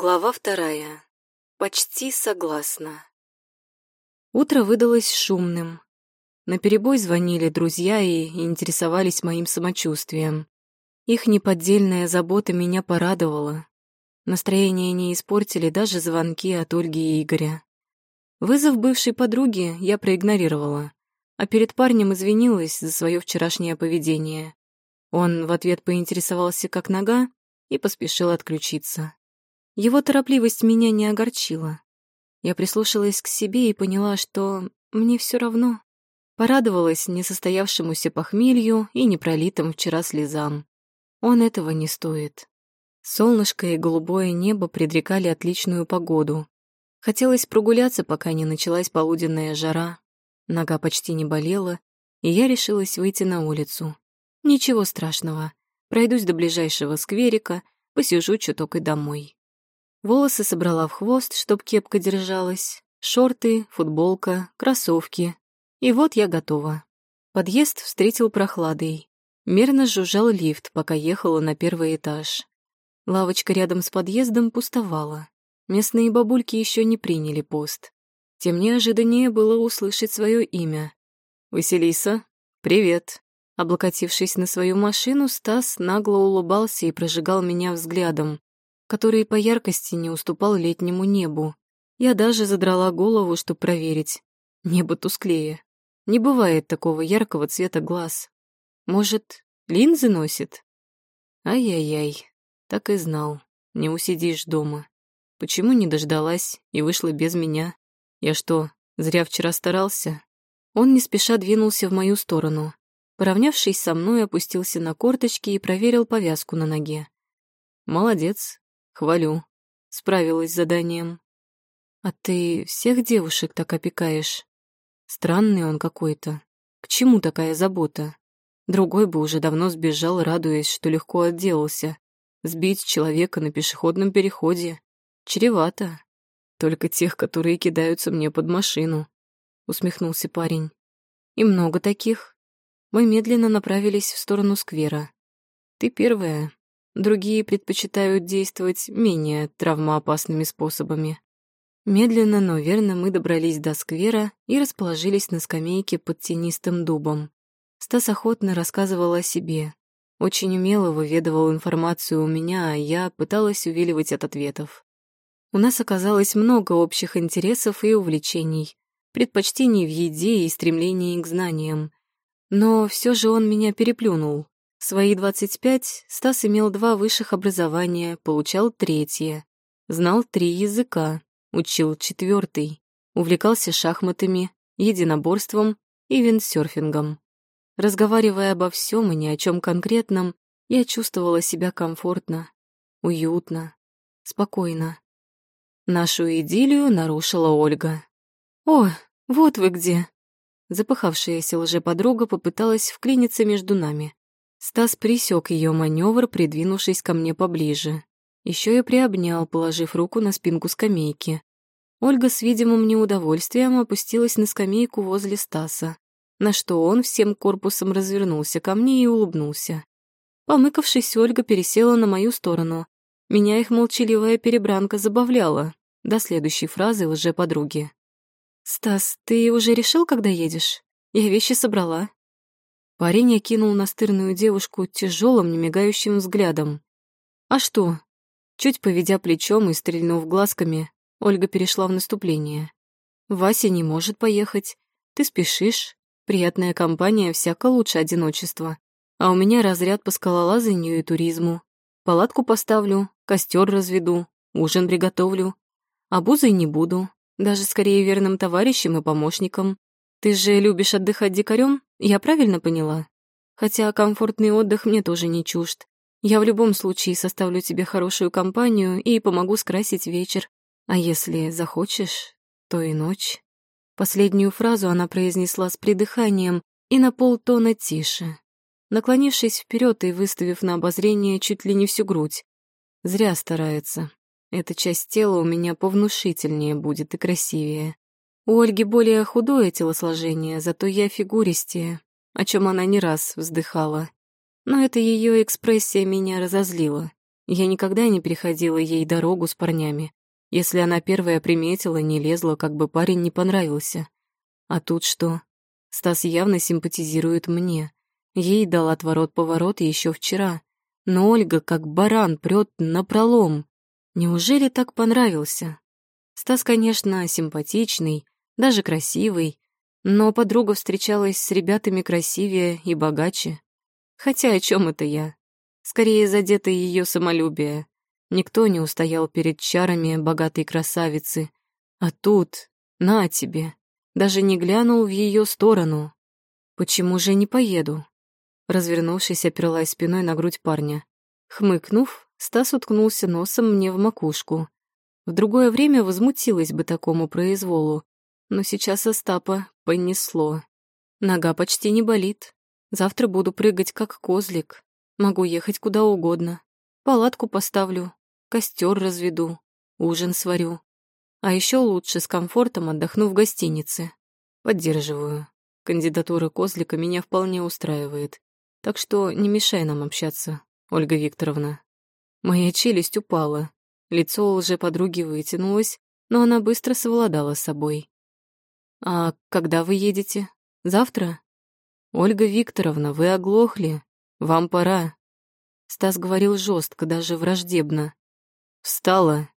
Глава вторая. Почти согласна. Утро выдалось шумным. На перебой звонили друзья и интересовались моим самочувствием. Их неподдельная забота меня порадовала. Настроение не испортили даже звонки от Ольги и Игоря. Вызов бывшей подруги я проигнорировала, а перед парнем извинилась за свое вчерашнее поведение. Он в ответ поинтересовался, как нога, и поспешил отключиться. Его торопливость меня не огорчила. Я прислушалась к себе и поняла, что мне все равно. Порадовалась несостоявшемуся похмелью и непролитым вчера слезам. Он этого не стоит. Солнышко и голубое небо предрекали отличную погоду. Хотелось прогуляться, пока не началась полуденная жара. Нога почти не болела, и я решилась выйти на улицу. Ничего страшного. Пройдусь до ближайшего скверика, посижу чуток и домой. Волосы собрала в хвост, чтоб кепка держалась, шорты, футболка, кроссовки. И вот я готова. Подъезд встретил прохладой. Мерно жужжал лифт, пока ехала на первый этаж. Лавочка рядом с подъездом пустовала. Местные бабульки еще не приняли пост. Тем неожиданнее было услышать свое имя. «Василиса, привет!» Облокотившись на свою машину, Стас нагло улыбался и прожигал меня взглядом который по яркости не уступал летнему небу. Я даже задрала голову, чтобы проверить. Небо тусклее. Не бывает такого яркого цвета глаз. Может, линзы носит? Ай-яй-яй, так и знал. Не усидишь дома. Почему не дождалась и вышла без меня? Я что, зря вчера старался? Он не спеша двинулся в мою сторону. Поравнявшись со мной, опустился на корточки и проверил повязку на ноге. Молодец, Хвалю. Справилась с заданием. А ты всех девушек так опекаешь? Странный он какой-то. К чему такая забота? Другой бы уже давно сбежал, радуясь, что легко отделался. Сбить человека на пешеходном переходе. Чревато. Только тех, которые кидаются мне под машину. Усмехнулся парень. И много таких. Мы медленно направились в сторону сквера. Ты первая, Другие предпочитают действовать менее травмоопасными способами. Медленно, но верно мы добрались до сквера и расположились на скамейке под тенистым дубом. Стас охотно рассказывал о себе. Очень умело выведывал информацию у меня, а я пыталась увиливать от ответов. У нас оказалось много общих интересов и увлечений, предпочтений в еде и стремлений к знаниям. Но все же он меня переплюнул. В свои 25 Стас имел два высших образования, получал третье. Знал три языка, учил четвертый, увлекался шахматами, единоборством и виндсерфингом. Разговаривая обо всем и ни о чем конкретном, я чувствовала себя комфортно, уютно, спокойно. Нашу идиллию нарушила Ольга. «О, вот вы где!» Запыхавшаяся лжеподруга попыталась вклиниться между нами. Стас присек ее маневр, придвинувшись ко мне поближе. Еще и приобнял, положив руку на спинку скамейки. Ольга с видимым неудовольствием опустилась на скамейку возле Стаса, на что он всем корпусом развернулся ко мне и улыбнулся. Помыкавшись, Ольга пересела на мою сторону. Меня их молчаливая перебранка забавляла. До следующей фразы лже-подруги. «Стас, ты уже решил, когда едешь? Я вещи собрала». Парень окинул настырную девушку тяжелым, немигающим взглядом. «А что?» Чуть поведя плечом и стрельнув глазками, Ольга перешла в наступление. «Вася не может поехать. Ты спешишь. Приятная компания всяко лучше одиночества. А у меня разряд по скалолазанию и туризму. Палатку поставлю, костер разведу, ужин приготовлю. Обузой не буду, даже скорее верным товарищем и помощником. Ты же любишь отдыхать дикарем, я правильно поняла? Хотя комфортный отдых мне тоже не чужд. Я в любом случае составлю тебе хорошую компанию и помогу скрасить вечер. А если захочешь, то и ночь. Последнюю фразу она произнесла с придыханием и на полтона тише, наклонившись вперед и выставив на обозрение чуть ли не всю грудь. Зря старается. Эта часть тела у меня повнушительнее будет и красивее. У Ольги более худое телосложение, зато я фигуристее, о чем она не раз вздыхала. Но эта ее экспрессия меня разозлила. Я никогда не переходила ей дорогу с парнями. Если она первая приметила, не лезла, как бы парень не понравился. А тут что? Стас явно симпатизирует мне. Ей дал отворот-поворот еще вчера. Но Ольга, как баран, прет напролом. Неужели так понравился? Стас, конечно, симпатичный, даже красивый, но подруга встречалась с ребятами красивее и богаче. Хотя о чем это я? Скорее задето ее самолюбие. Никто не устоял перед чарами богатой красавицы. А тут, на тебе, даже не глянул в ее сторону. Почему же не поеду? Развернувшись, оперлась спиной на грудь парня. Хмыкнув, Стас уткнулся носом мне в макушку. В другое время возмутилась бы такому произволу, но сейчас Остапа понесло. Нога почти не болит. Завтра буду прыгать, как козлик. Могу ехать куда угодно. Палатку поставлю, костер разведу, ужин сварю. А еще лучше с комфортом отдохну в гостинице. Поддерживаю. Кандидатура козлика меня вполне устраивает. Так что не мешай нам общаться, Ольга Викторовна. Моя челюсть упала. Лицо лже-подруги вытянулось, но она быстро совладала с собой. «А когда вы едете? Завтра?» «Ольга Викторовна, вы оглохли. Вам пора». Стас говорил жестко, даже враждебно. «Встала».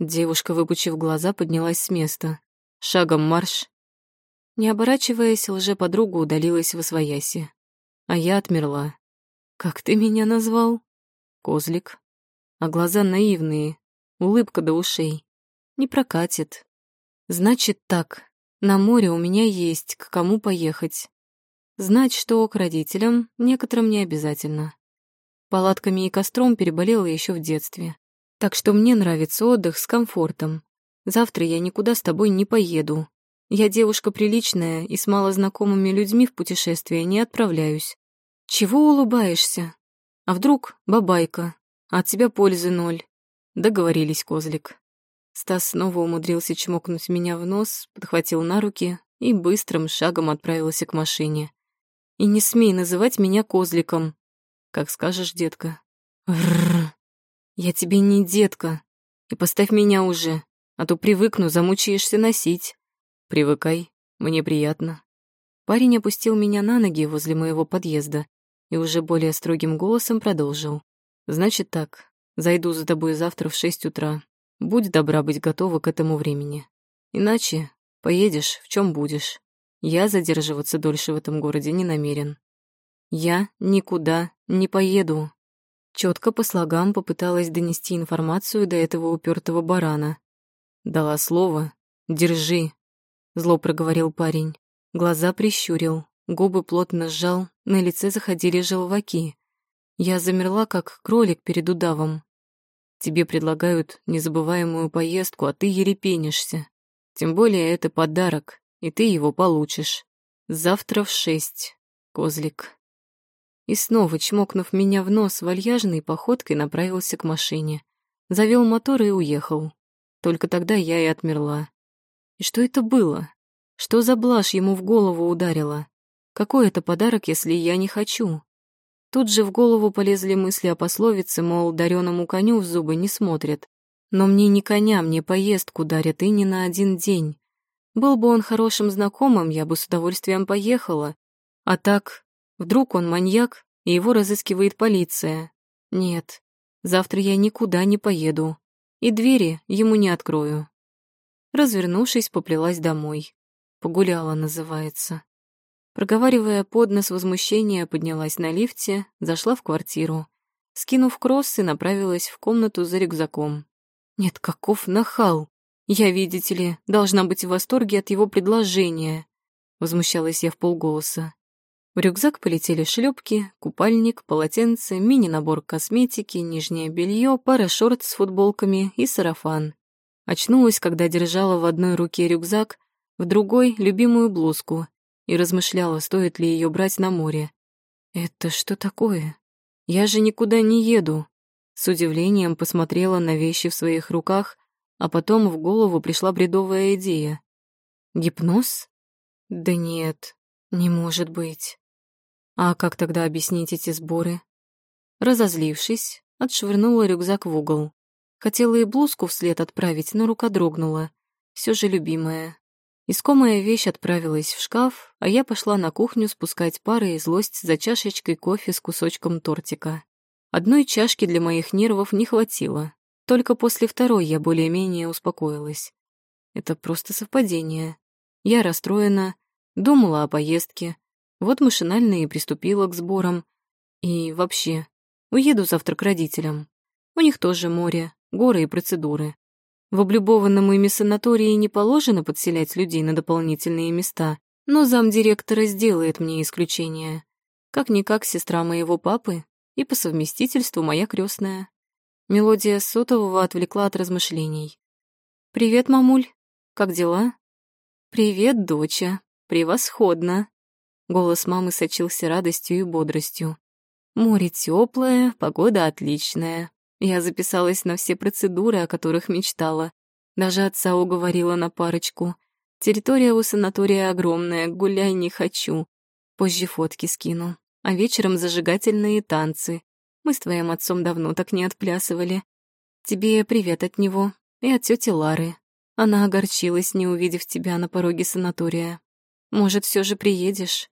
Девушка, выпучив глаза, поднялась с места. «Шагом марш». Не оборачиваясь, лже-подруга удалилась в освояси. А я отмерла. «Как ты меня назвал?» «Козлик». А глаза наивные, улыбка до ушей. Не прокатит. Значит так, на море у меня есть к кому поехать. Знать, что к родителям, некоторым не обязательно. Палатками и костром переболела еще в детстве. Так что мне нравится отдых с комфортом. Завтра я никуда с тобой не поеду. Я девушка приличная и с малознакомыми людьми в путешествие не отправляюсь. Чего улыбаешься? А вдруг бабайка, от тебя пользы ноль. Договорились, козлик. Стас снова умудрился чмокнуть меня в нос, подхватил на руки и быстрым шагом отправился к машине. И не смей называть меня козликом. Как скажешь, детка. Рррр. Я тебе не детка. И поставь меня уже, а то привыкну, замучаешься носить. Привыкай, мне приятно. Парень опустил меня на ноги возле моего подъезда и уже более строгим голосом продолжил. Значит так, Зайду за тобой завтра в шесть утра. Будь добра быть готова к этому времени. Иначе поедешь, в чем будешь. Я задерживаться дольше в этом городе не намерен. Я никуда не поеду. Четко по слогам попыталась донести информацию до этого упертого барана. Дала слово. Держи. Зло проговорил парень. Глаза прищурил, губы плотно сжал, на лице заходили желваки. Я замерла, как кролик перед удавом, Тебе предлагают незабываемую поездку, а ты ерепенишься. Тем более это подарок, и ты его получишь. Завтра в шесть, козлик. И снова, чмокнув меня в нос, вальяжной походкой направился к машине. Завел мотор и уехал. Только тогда я и отмерла. И что это было? Что за блажь ему в голову ударила? Какой это подарок, если я не хочу? Тут же в голову полезли мысли о пословице, мол, дареному коню в зубы не смотрят. Но мне не коня, мне поездку дарят и не на один день. Был бы он хорошим знакомым, я бы с удовольствием поехала. А так, вдруг он маньяк, и его разыскивает полиция. Нет, завтра я никуда не поеду. И двери ему не открою. Развернувшись, поплелась домой. Погуляла, называется. Проговаривая под нос возмущения, поднялась на лифте, зашла в квартиру. Скинув кроссы, направилась в комнату за рюкзаком. Нет, каков нахал! Я, видите ли, должна быть в восторге от его предложения. Возмущалась я в полголоса. В рюкзак полетели шлепки, купальник, полотенце, мини-набор косметики, нижнее белье, пара шорт с футболками и сарафан. Очнулась, когда держала в одной руке рюкзак, в другой — любимую блузку и размышляла, стоит ли ее брать на море. «Это что такое? Я же никуда не еду». С удивлением посмотрела на вещи в своих руках, а потом в голову пришла бредовая идея. «Гипноз? Да нет, не может быть. А как тогда объяснить эти сборы?» Разозлившись, отшвырнула рюкзак в угол. Хотела и блузку вслед отправить, но рука дрогнула. Все же любимая. Искомая вещь отправилась в шкаф, а я пошла на кухню спускать пары и злость за чашечкой кофе с кусочком тортика. Одной чашки для моих нервов не хватило. Только после второй я более-менее успокоилась. Это просто совпадение. Я расстроена, думала о поездке, вот машинально и приступила к сборам. И вообще, уеду завтра к родителям. У них тоже море, горы и процедуры. В облюбованном ими санатории не положено подселять людей на дополнительные места, но замдиректора сделает мне исключение. Как-никак сестра моего папы и по совместительству моя крестная. Мелодия сотового отвлекла от размышлений. «Привет, мамуль. Как дела?» «Привет, доча. Превосходно!» Голос мамы сочился радостью и бодростью. «Море теплое, погода отличная. Я записалась на все процедуры, о которых мечтала. Даже отца уговорила на парочку. Территория у санатория огромная, гуляй не хочу. Позже фотки скину. А вечером зажигательные танцы. Мы с твоим отцом давно так не отплясывали. Тебе привет от него и от тети Лары. Она огорчилась, не увидев тебя на пороге санатория. Может, все же приедешь?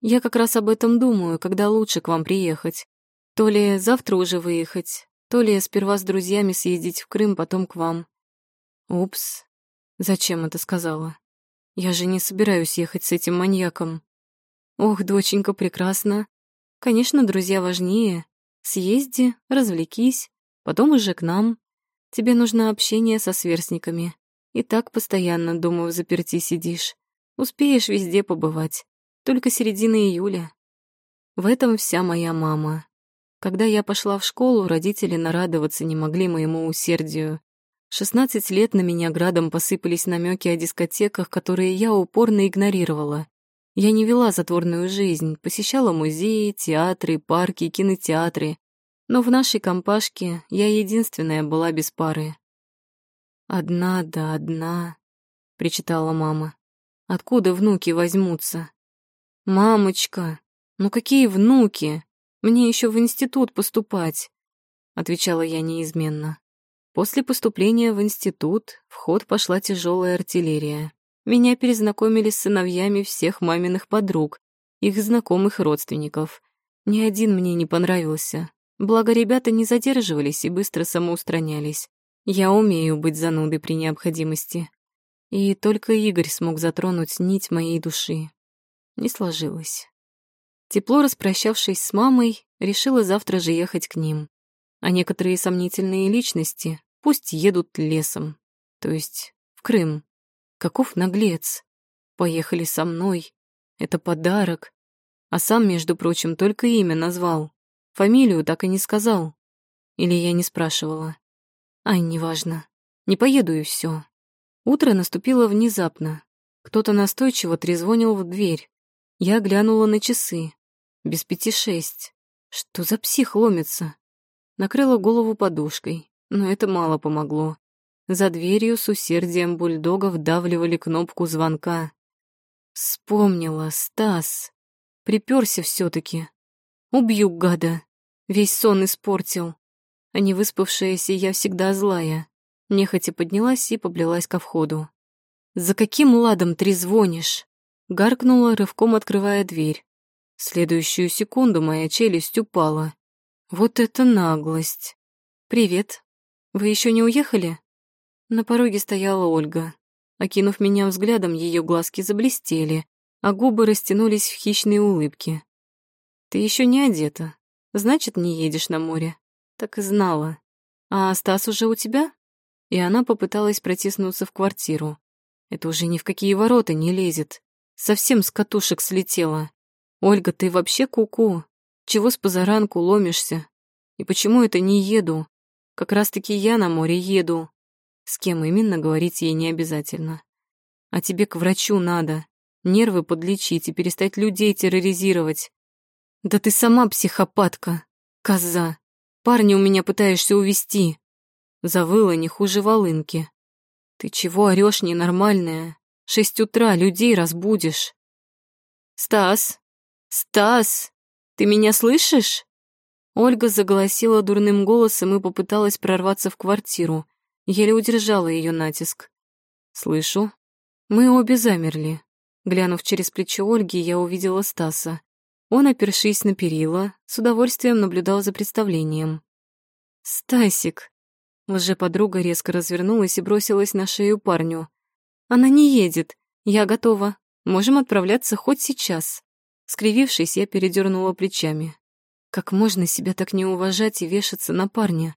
Я как раз об этом думаю, когда лучше к вам приехать. То ли завтра уже выехать, то ли сперва с друзьями съездить в Крым, потом к вам. Упс. Зачем это сказала? Я же не собираюсь ехать с этим маньяком. Ох, доченька, прекрасно. Конечно, друзья важнее. Съезди, развлекись, потом уже к нам. Тебе нужно общение со сверстниками. И так постоянно, думаю, в заперти сидишь. Успеешь везде побывать. Только середина июля. В этом вся моя мама. Когда я пошла в школу, родители нарадоваться не могли моему усердию. 16 лет на меня градом посыпались намеки о дискотеках, которые я упорно игнорировала. Я не вела затворную жизнь, посещала музеи, театры, парки, кинотеатры. Но в нашей компашке я единственная была без пары. «Одна да одна», — причитала мама. «Откуда внуки возьмутся?» «Мамочка, ну какие внуки? Мне еще в институт поступать», — отвечала я неизменно. После поступления в институт в ход пошла тяжелая артиллерия. Меня перезнакомили с сыновьями всех маминых подруг, их знакомых родственников. Ни один мне не понравился. Благо, ребята не задерживались и быстро самоустранялись. Я умею быть занудой при необходимости. И только Игорь смог затронуть нить моей души не сложилось. Тепло распрощавшись с мамой, решила завтра же ехать к ним. А некоторые сомнительные личности пусть едут лесом, то есть в Крым. Каков наглец. Поехали со мной. Это подарок. А сам, между прочим, только имя назвал. Фамилию так и не сказал. Или я не спрашивала. Ай, неважно. Не поеду и все. Утро наступило внезапно. Кто-то настойчиво трезвонил в дверь. Я глянула на часы. Без пяти шесть. Что за псих ломится? Накрыла голову подушкой, но это мало помогло. За дверью с усердием бульдога вдавливали кнопку звонка. Вспомнила, Стас. Приперся все таки Убью гада. Весь сон испортил. А не выспавшаяся я всегда злая. Нехотя поднялась и поблялась ко входу. «За каким ладом трезвонишь?» Гаркнула, рывком открывая дверь. В следующую секунду моя челюсть упала. Вот это наглость. «Привет. Вы еще не уехали?» На пороге стояла Ольга. Окинув меня взглядом, ее глазки заблестели, а губы растянулись в хищные улыбки. «Ты еще не одета. Значит, не едешь на море». Так и знала. «А Стас уже у тебя?» И она попыталась протиснуться в квартиру. Это уже ни в какие ворота не лезет. Совсем с катушек слетела. Ольга, ты вообще куку? -ку? Чего с позаранку ломишься? И почему это не еду? Как раз-таки я на море еду. С кем именно говорить ей не обязательно. А тебе к врачу надо. Нервы подлечить и перестать людей терроризировать. Да ты сама психопатка. Коза. Парня у меня пытаешься увести. Завыла не хуже волынки. Ты чего орёшь, ненормальная? Шесть утра людей разбудишь. Стас! Стас! Ты меня слышишь? Ольга заголосила дурным голосом и попыталась прорваться в квартиру. Еле удержала ее натиск. «Слышу». Мы обе замерли. Глянув через плечо Ольги, я увидела Стаса. Он, опершись на перила, с удовольствием наблюдал за представлением. «Стасик!» Лже-подруга резко развернулась и бросилась на шею парню. «Она не едет. Я готова. Можем отправляться хоть сейчас». Скривившись, я передернула плечами. Как можно себя так не уважать и вешаться на парня?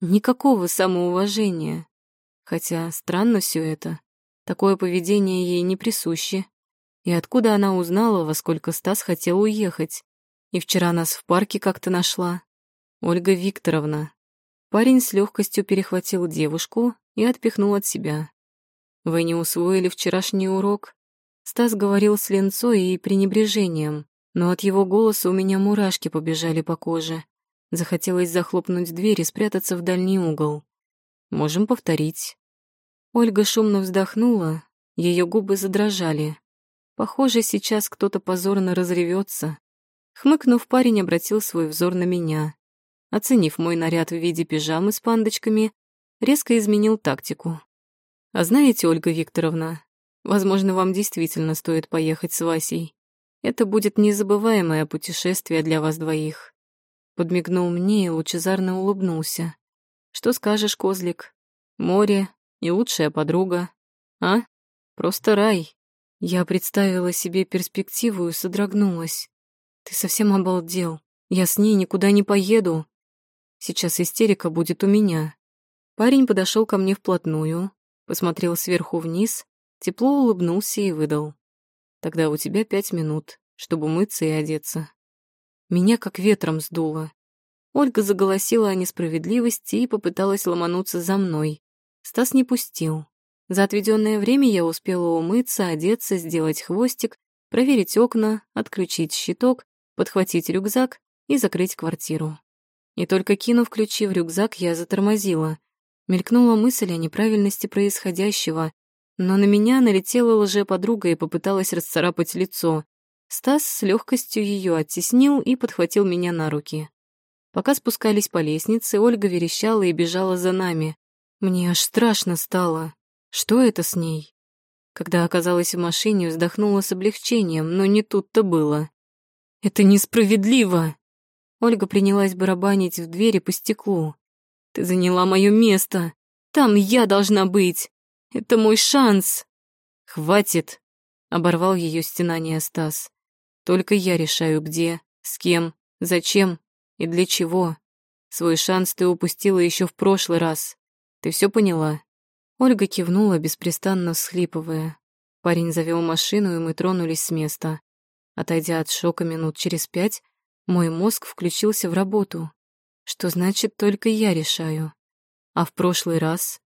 Никакого самоуважения. Хотя странно все это. Такое поведение ей не присуще. И откуда она узнала, во сколько Стас хотел уехать? И вчера нас в парке как-то нашла. Ольга Викторовна. Парень с легкостью перехватил девушку и отпихнул от себя. Вы не усвоили вчерашний урок? Стас говорил с ленцой и пренебрежением, но от его голоса у меня мурашки побежали по коже. Захотелось захлопнуть дверь и спрятаться в дальний угол. Можем повторить. Ольга шумно вздохнула, ее губы задрожали. Похоже, сейчас кто-то позорно разревется. Хмыкнув, парень обратил свой взор на меня. Оценив мой наряд в виде пижамы с пандочками, резко изменил тактику. «А знаете, Ольга Викторовна, возможно, вам действительно стоит поехать с Васей. Это будет незабываемое путешествие для вас двоих». Подмигнул мне и лучезарно улыбнулся. «Что скажешь, козлик? Море и лучшая подруга. А? Просто рай». Я представила себе перспективу и содрогнулась. «Ты совсем обалдел. Я с ней никуда не поеду. Сейчас истерика будет у меня». Парень подошел ко мне вплотную, посмотрел сверху вниз, тепло улыбнулся и выдал. «Тогда у тебя пять минут, чтобы умыться и одеться». Меня как ветром сдуло. Ольга заголосила о несправедливости и попыталась ломануться за мной. Стас не пустил. За отведенное время я успела умыться, одеться, сделать хвостик, проверить окна, отключить щиток, подхватить рюкзак и закрыть квартиру. И только кинув ключи в рюкзак, я затормозила. Мелькнула мысль о неправильности происходящего, но на меня налетела лже-подруга и попыталась расцарапать лицо. Стас с легкостью ее оттеснил и подхватил меня на руки. Пока спускались по лестнице, Ольга верещала и бежала за нами. Мне аж страшно стало. Что это с ней? Когда оказалась в машине, вздохнула с облегчением, но не тут-то было. «Это несправедливо!» Ольга принялась барабанить в двери по стеклу. «Ты заняла мое место! Там я должна быть! Это мой шанс!» «Хватит!» — оборвал ее стенание Стас. «Только я решаю, где, с кем, зачем и для чего. Свой шанс ты упустила еще в прошлый раз. Ты все поняла?» Ольга кивнула, беспрестанно всхлипывая. Парень завел машину, и мы тронулись с места. Отойдя от шока минут через пять, мой мозг включился в работу. Что значит, только я решаю. А в прошлый раз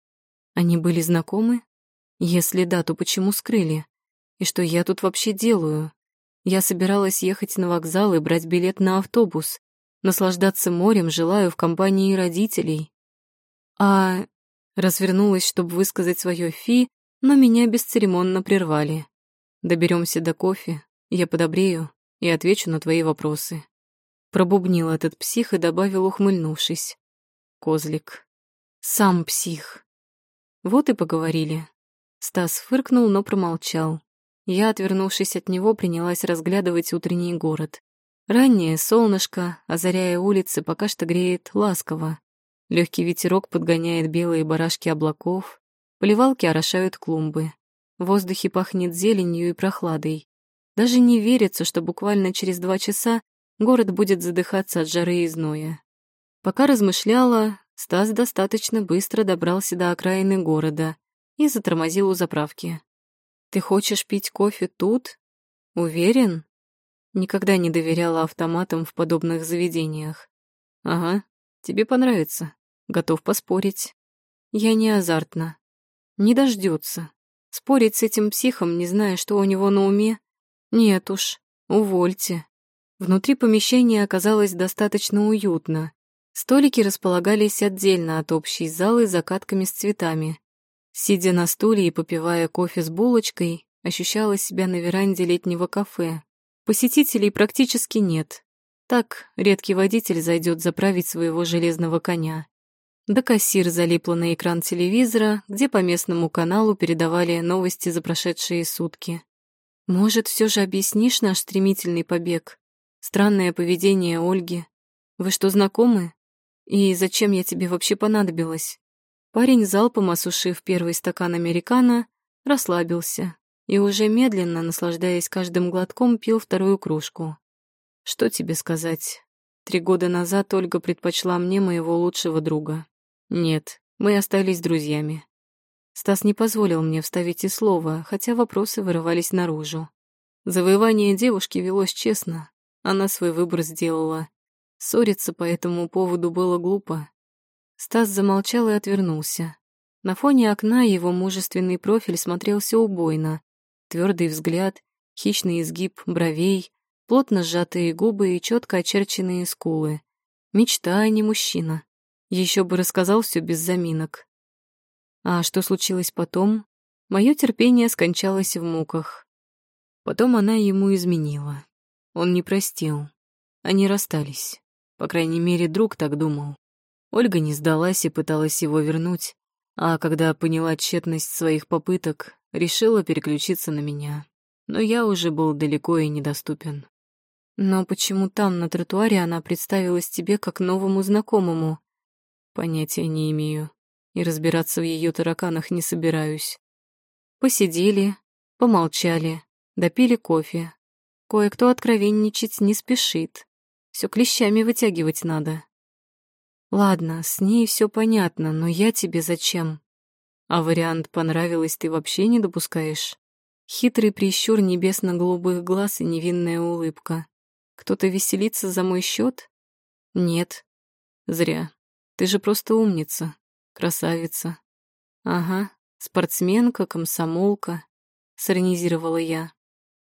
они были знакомы? Если да, то почему скрыли? И что я тут вообще делаю? Я собиралась ехать на вокзал и брать билет на автобус, наслаждаться морем желаю в компании родителей. А Развернулась, чтобы высказать свое фи, но меня бесцеремонно прервали. Доберемся до кофе, я подобрею и отвечу на твои вопросы. Пробубнил этот псих и добавил, ухмыльнувшись. Козлик. Сам псих. Вот и поговорили. Стас фыркнул, но промолчал. Я, отвернувшись от него, принялась разглядывать утренний город. Раннее солнышко, озаряя улицы, пока что греет ласково. Легкий ветерок подгоняет белые барашки облаков, поливалки орошают клумбы. В воздухе пахнет зеленью и прохладой. Даже не верится, что буквально через два часа город будет задыхаться от жары и зноя. Пока размышляла, Стас достаточно быстро добрался до окраины города и затормозил у заправки. «Ты хочешь пить кофе тут? Уверен?» Никогда не доверяла автоматам в подобных заведениях. «Ага, тебе понравится. Готов поспорить. Я не азартна. Не дождется. Спорить с этим психом, не зная, что у него на уме? Нет уж, увольте. Внутри помещения оказалось достаточно уютно. Столики располагались отдельно от общей залы с закатками с цветами. Сидя на стуле и попивая кофе с булочкой, ощущала себя на веранде летнего кафе. Посетителей практически нет. Так редкий водитель зайдет заправить своего железного коня. Да кассир залипла на экран телевизора, где по местному каналу передавали новости за прошедшие сутки. Может, все же объяснишь наш стремительный побег? Странное поведение Ольги. Вы что, знакомы? И зачем я тебе вообще понадобилась? Парень, залпом осушив первый стакан американо, расслабился и уже медленно, наслаждаясь каждым глотком, пил вторую кружку. Что тебе сказать? Три года назад Ольга предпочла мне моего лучшего друга. Нет, мы остались друзьями. Стас не позволил мне вставить и слова, хотя вопросы вырывались наружу. Завоевание девушки велось честно. Она свой выбор сделала. Ссориться по этому поводу было глупо. Стас замолчал и отвернулся. На фоне окна его мужественный профиль смотрелся убойно. Твердый взгляд, хищный изгиб бровей, плотно сжатые губы и четко очерченные скулы. Мечта, а не мужчина. Еще бы рассказал все без заминок. А что случилось потом? Мое терпение скончалось в муках. Потом она ему изменила. Он не простил. Они расстались. По крайней мере, друг так думал. Ольга не сдалась и пыталась его вернуть, а когда поняла тщетность своих попыток, решила переключиться на меня. Но я уже был далеко и недоступен. Но почему там, на тротуаре, она представилась тебе как новому знакомому? Понятия не имею и разбираться в ее тараканах не собираюсь. Посидели, помолчали, допили кофе. Кое-кто откровенничать не спешит. Все клещами вытягивать надо. Ладно, с ней все понятно, но я тебе зачем? А вариант «понравилось» ты вообще не допускаешь? Хитрый прищур небесно-голубых глаз и невинная улыбка. Кто-то веселится за мой счет? Нет. Зря. Ты же просто умница. Красавица. Ага, спортсменка, комсомолка, сиронизировала я.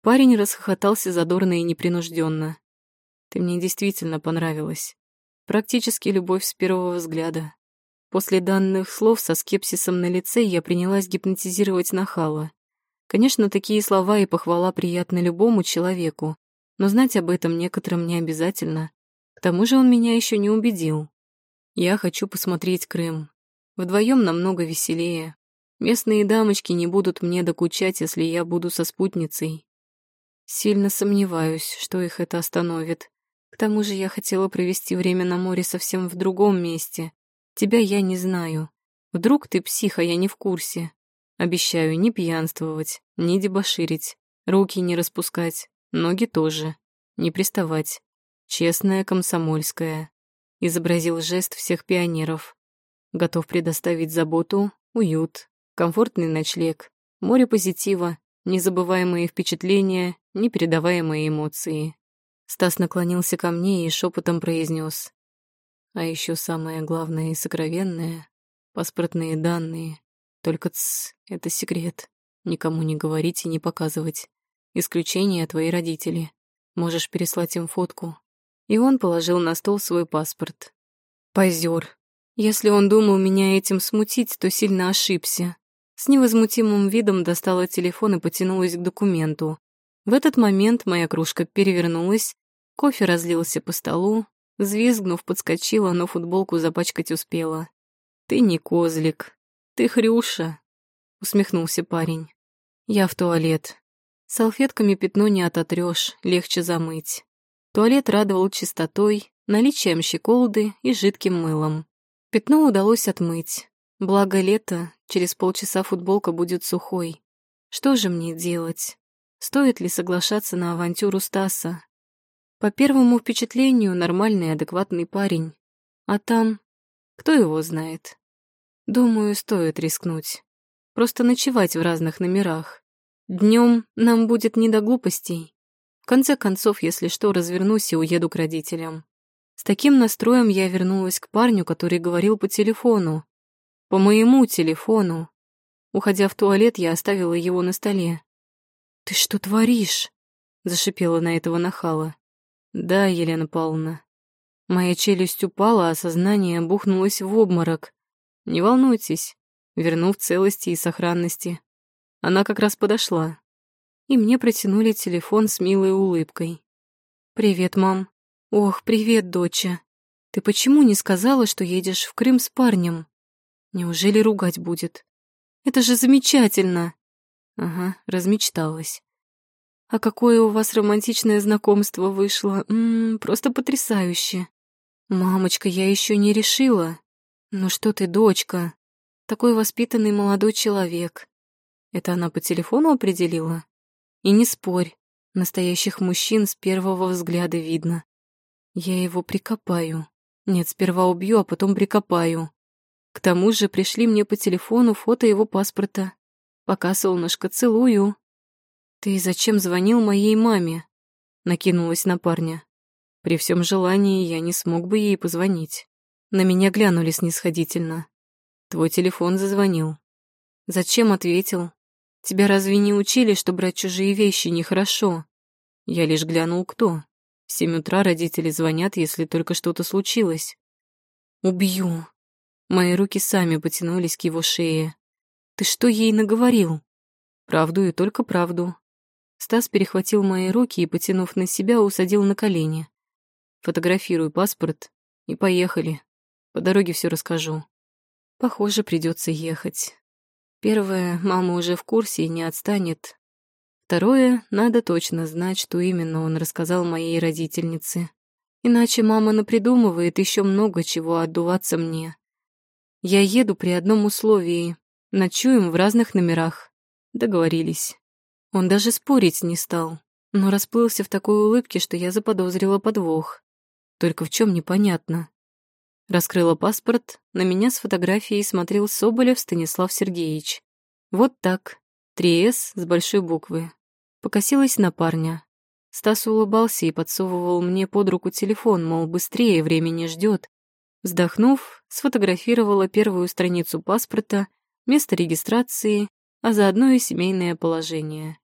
Парень расхохотался задорно и непринужденно. Ты мне действительно понравилась. Практически любовь с первого взгляда. После данных слов со скепсисом на лице я принялась гипнотизировать нахала. Конечно, такие слова и похвала приятны любому человеку, но знать об этом некоторым не обязательно. К тому же он меня еще не убедил. Я хочу посмотреть Крым, Вдвоем намного веселее. Местные дамочки не будут мне докучать, если я буду со спутницей. Сильно сомневаюсь, что их это остановит. К тому же я хотела провести время на море совсем в другом месте. Тебя я не знаю. Вдруг ты псих, а я не в курсе. Обещаю не пьянствовать, не дебоширить, руки не распускать, ноги тоже, не приставать. Честная комсомольская. Изобразил жест всех пионеров. Готов предоставить заботу, уют, комфортный ночлег, море позитива, незабываемые впечатления, непередаваемые эмоции. Стас наклонился ко мне и шепотом произнес. А еще самое главное и сокровенное — паспортные данные. Только ц, это секрет. Никому не говорить и не показывать. Исключение твои родители. Можешь переслать им фотку. И он положил на стол свой паспорт. Позер. Если он думал меня этим смутить, то сильно ошибся. С невозмутимым видом достала телефон и потянулась к документу. В этот момент моя кружка перевернулась, кофе разлился по столу, взвизгнув, подскочила, но футболку запачкать успела. «Ты не козлик, ты хрюша», — усмехнулся парень. «Я в туалет. Салфетками пятно не ототрёшь, легче замыть». Туалет радовал чистотой, наличием щеколды и жидким мылом. Пятно удалось отмыть. Благо лето, через полчаса футболка будет сухой. Что же мне делать? Стоит ли соглашаться на авантюру Стаса? По первому впечатлению, нормальный, адекватный парень. А там... Кто его знает? Думаю, стоит рискнуть. Просто ночевать в разных номерах. Днем нам будет не до глупостей. В конце концов, если что, развернусь и уеду к родителям. С таким настроем я вернулась к парню, который говорил по телефону. По моему телефону. Уходя в туалет, я оставила его на столе. «Ты что творишь?» — зашипела на этого нахала. «Да, Елена Павловна». Моя челюсть упала, а сознание бухнулось в обморок. «Не волнуйтесь, верну в целости и сохранности». Она как раз подошла. И мне протянули телефон с милой улыбкой. «Привет, мам. «Ох, привет, доча. Ты почему не сказала, что едешь в Крым с парнем? Неужели ругать будет? Это же замечательно!» Ага, размечталась. «А какое у вас романтичное знакомство вышло! М просто потрясающе! Мамочка, я еще не решила. Ну что ты, дочка? Такой воспитанный молодой человек. Это она по телефону определила? И не спорь, настоящих мужчин с первого взгляда видно. Я его прикопаю. Нет, сперва убью, а потом прикопаю. К тому же пришли мне по телефону фото его паспорта. Пока, солнышко, целую. Ты зачем звонил моей маме? Накинулась на парня. При всем желании я не смог бы ей позвонить. На меня глянули снисходительно. Твой телефон зазвонил. Зачем ответил? Тебя разве не учили, что брать чужие вещи нехорошо? Я лишь глянул, кто. В семь утра родители звонят, если только что-то случилось. Убью. Мои руки сами потянулись к его шее. Ты что ей наговорил? Правду и только правду. Стас перехватил мои руки и, потянув на себя, усадил на колени. Фотографируй паспорт и поехали. По дороге все расскажу. Похоже, придется ехать. Первое, мама уже в курсе и не отстанет. Второе, надо точно знать, что именно он рассказал моей родительнице. Иначе мама напридумывает еще много чего отдуваться мне. Я еду при одном условии. Ночуем в разных номерах. Договорились. Он даже спорить не стал, но расплылся в такой улыбке, что я заподозрила подвох. Только в чем непонятно. Раскрыла паспорт, на меня с фотографией смотрел Соболев Станислав Сергеевич. Вот так, 3С с большой буквы. Покосилась на парня. Стас улыбался и подсовывал мне под руку телефон, мол, быстрее, время не ждет. Вздохнув, сфотографировала первую страницу паспорта, место регистрации, а заодно и семейное положение.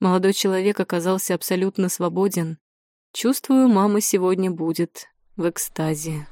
Молодой человек оказался абсолютно свободен. Чувствую, мама сегодня будет в экстазе.